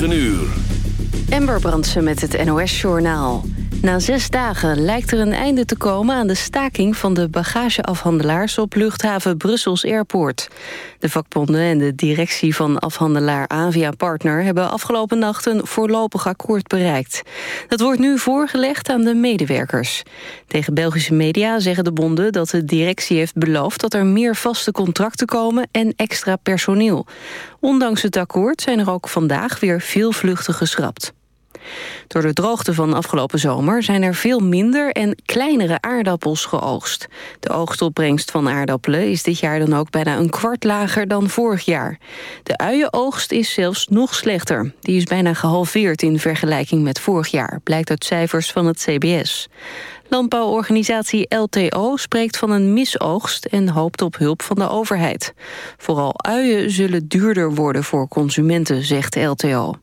9 uur. Ember Brandsen met het NOS-journaal. Na zes dagen lijkt er een einde te komen aan de staking van de bagageafhandelaars op luchthaven Brussels Airport. De vakbonden en de directie van afhandelaar Avia Partner hebben afgelopen nacht een voorlopig akkoord bereikt. Dat wordt nu voorgelegd aan de medewerkers. Tegen Belgische media zeggen de bonden dat de directie heeft beloofd dat er meer vaste contracten komen en extra personeel. Ondanks het akkoord zijn er ook vandaag weer veel vluchten geschrapt. Door de droogte van afgelopen zomer zijn er veel minder en kleinere aardappels geoogst. De oogstopbrengst van aardappelen is dit jaar dan ook bijna een kwart lager dan vorig jaar. De uienoogst is zelfs nog slechter. Die is bijna gehalveerd in vergelijking met vorig jaar, blijkt uit cijfers van het CBS. Landbouworganisatie LTO spreekt van een misoogst en hoopt op hulp van de overheid. Vooral uien zullen duurder worden voor consumenten, zegt LTO.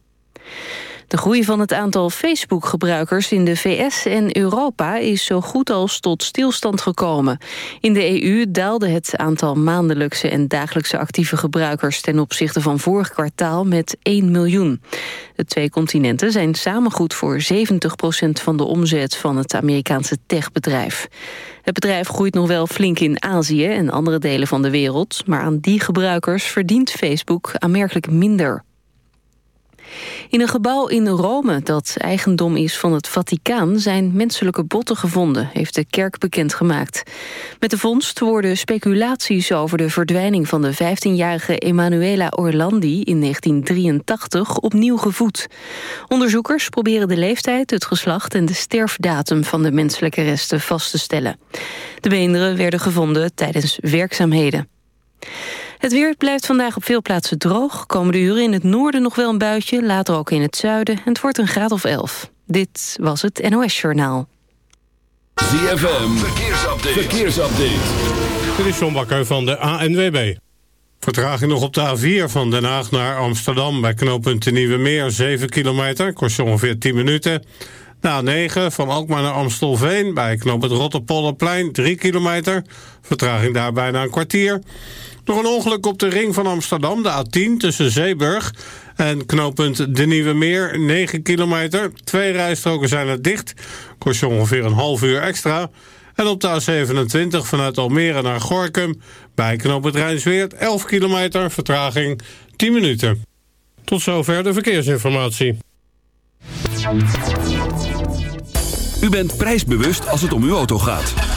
De groei van het aantal Facebook-gebruikers in de VS en Europa is zo goed als tot stilstand gekomen. In de EU daalde het aantal maandelijkse en dagelijkse actieve gebruikers ten opzichte van vorig kwartaal met 1 miljoen. De twee continenten zijn samen goed voor 70% van de omzet van het Amerikaanse techbedrijf. Het bedrijf groeit nog wel flink in Azië en andere delen van de wereld, maar aan die gebruikers verdient Facebook aanmerkelijk minder. In een gebouw in Rome dat eigendom is van het Vaticaan... zijn menselijke botten gevonden, heeft de kerk bekendgemaakt. Met de vondst worden speculaties over de verdwijning... van de 15-jarige Emanuela Orlandi in 1983 opnieuw gevoed. Onderzoekers proberen de leeftijd, het geslacht... en de sterfdatum van de menselijke resten vast te stellen. De beenderen werden gevonden tijdens werkzaamheden. Het weer blijft vandaag op veel plaatsen droog. Komende uren in het noorden nog wel een buitje, later ook in het zuiden. En het wordt een graad of 11. Dit was het NOS Journaal. ZFM, verkeersupdate. verkeersupdate. Dit is John Bakker van de ANWB. Vertraging nog op de A4 van Den Haag naar Amsterdam... bij knooppunt de Nieuwe Meer, 7 kilometer. Kost je ongeveer 10 minuten. De A9 van Alkmaar naar Amstelveen... bij knooppunt Rotterpolderplein, 3 kilometer. Vertraging daar bijna een kwartier. Nog een ongeluk op de ring van Amsterdam, de A10 tussen Zeeburg en knooppunt De Nieuwe Meer, 9 kilometer. Twee rijstroken zijn er dicht, kost je ongeveer een half uur extra. En op de A27 vanuit Almere naar Gorkum, bij knooppunt Rijnsweert, 11 kilometer, vertraging 10 minuten. Tot zover de verkeersinformatie. U bent prijsbewust als het om uw auto gaat.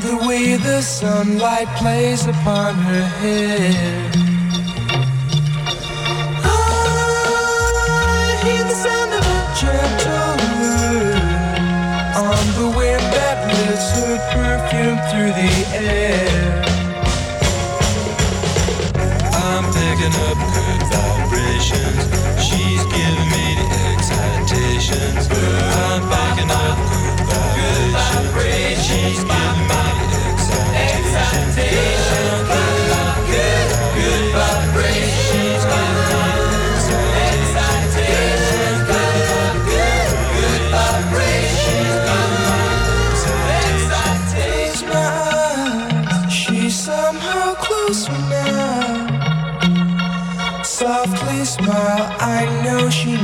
the way the sunlight plays upon her hair.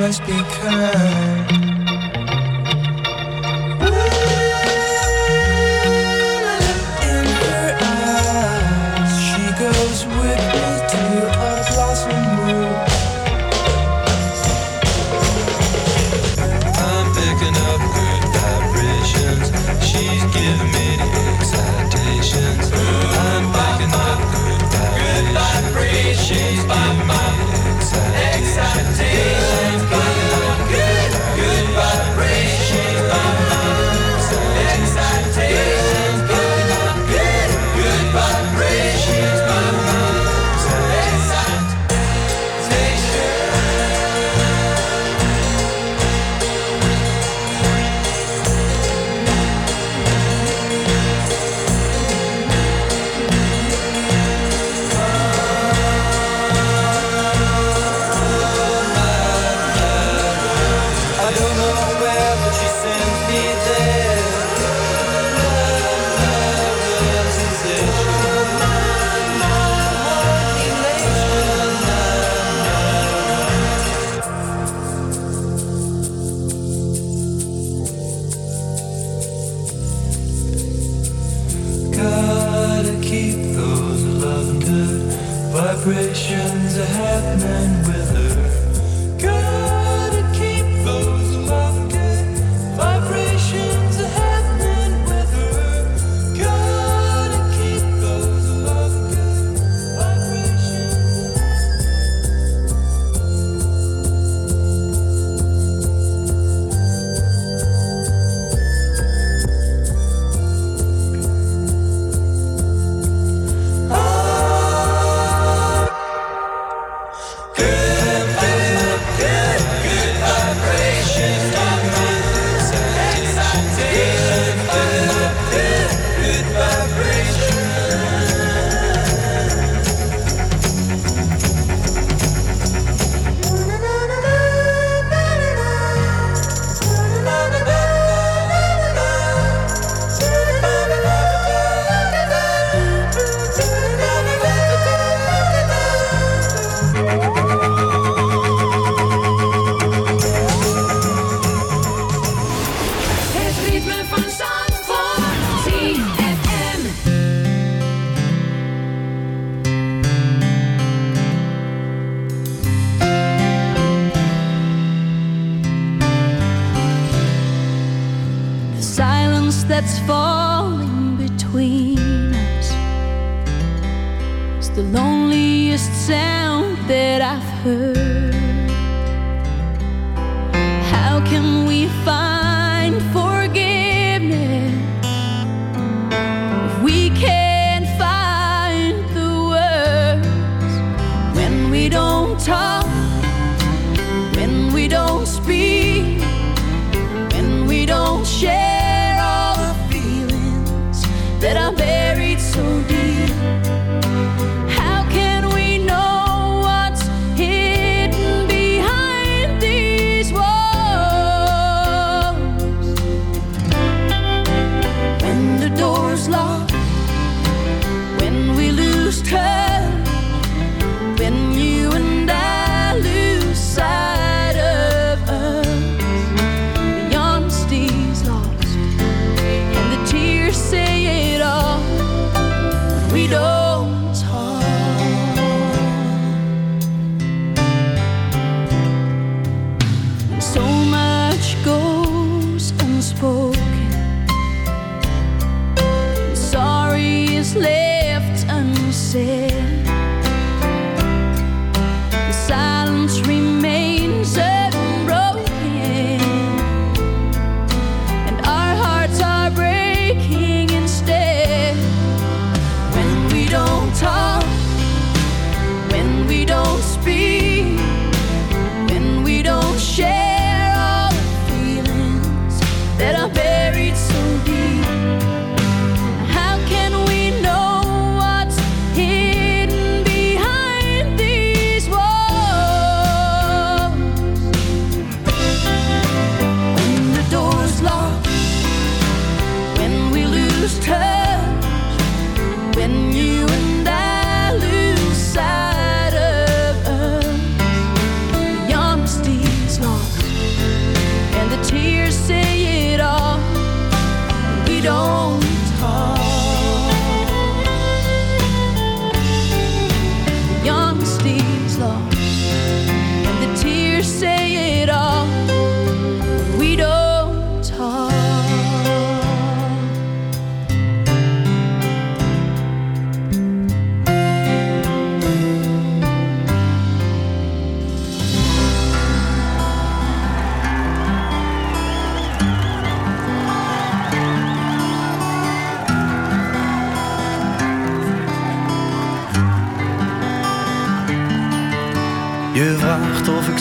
just because. her.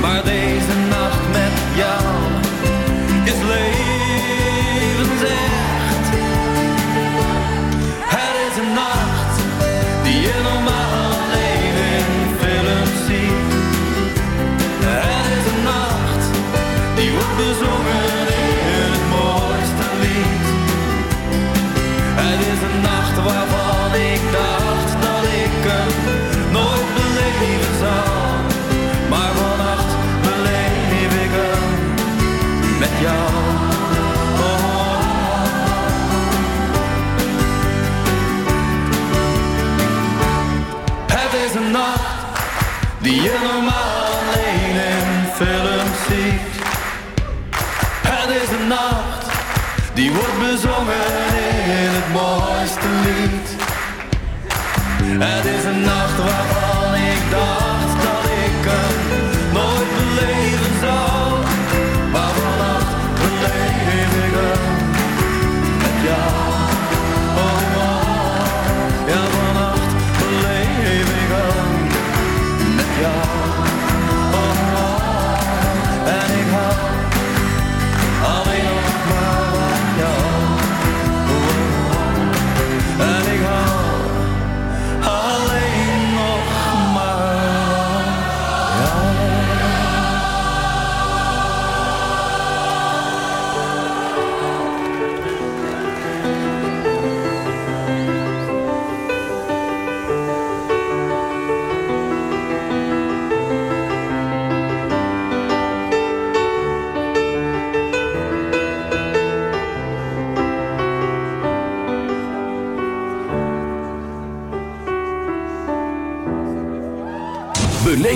Maar deze nacht met jou is levensecht. Het is een nacht die je normaal alleen in films ziet. Het is een nacht die wordt bezongen in het mooiste lied. Het is een nacht waarvan ik dacht dat ik hem nooit beleven zou. je normaal alleen in film ziet. Het is een nacht die wordt bezongen in het mooiste lied. Het is een nacht.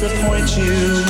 Disappoint you.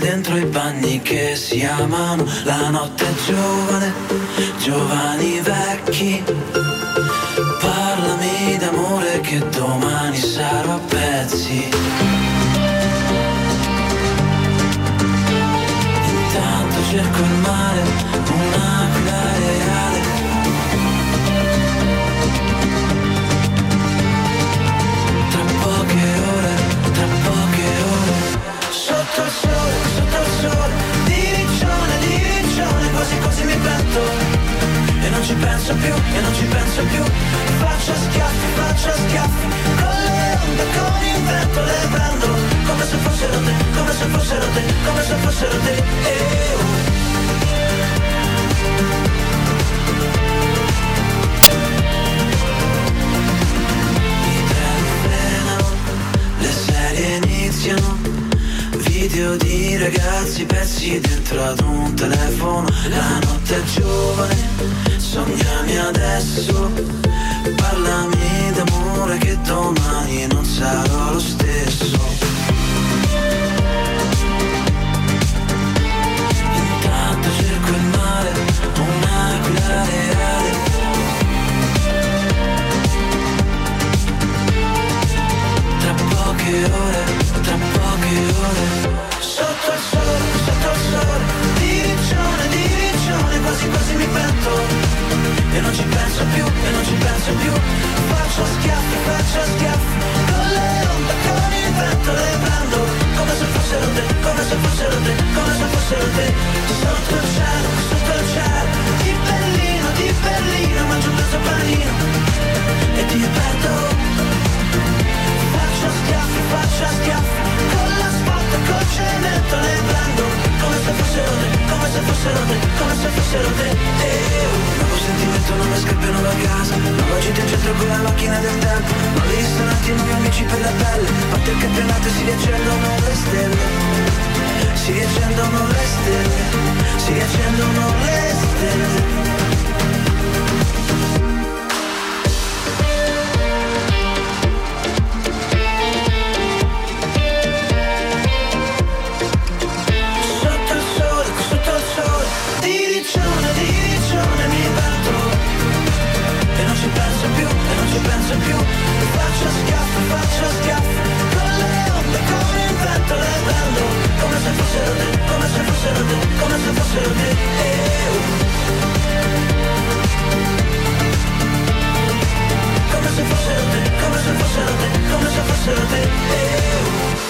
dentro i bagni che si ama. della pelle Batte il campionato si riaccendono le stelle. Si riaccendono le stelle Si riaccendono le stelle. het come se fosse, te, come se fosse, te, come se fosse te come se fosse, come se fosse, come se fosse.